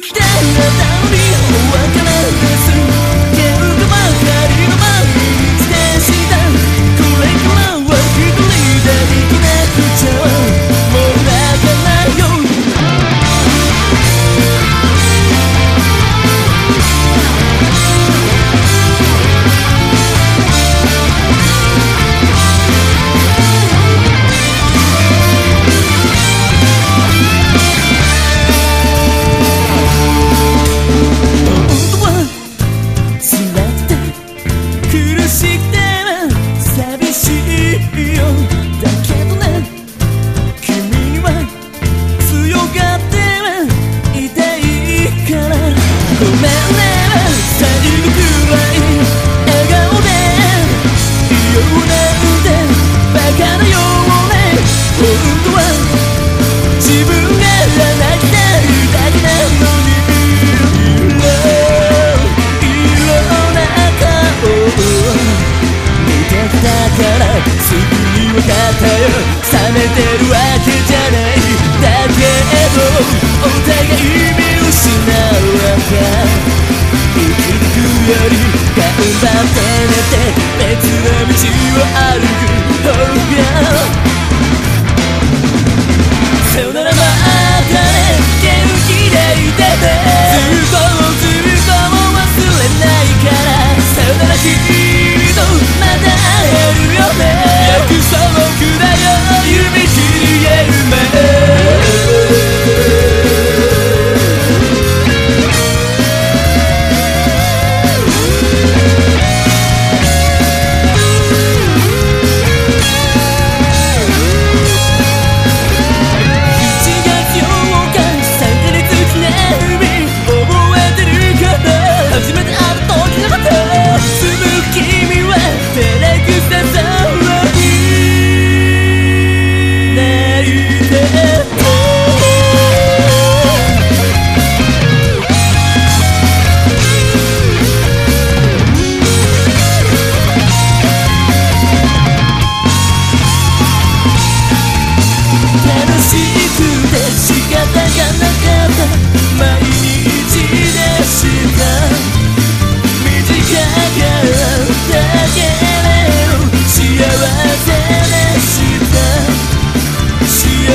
きて feel 向かったよ冷めてるわけじゃないだけどお互い見失うわけ生きるより頑張って寝て別の道を歩く